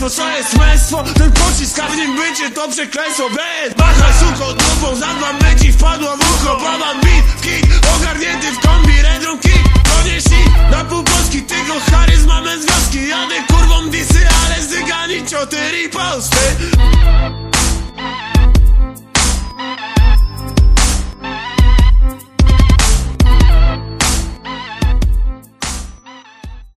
męstwo, co jest męstwo? Ten pocisk, a w nim bycie to przekleństwo Bez bacha, suko, dupą, dwa leci, wpadła w ucho. Babam beat, kick, ogarnięty w kombi, redrum kick Konieśni na pół Polski, tylko charyzma męs wioski Jadę kurwą disy, ale zdygani cioty riposty.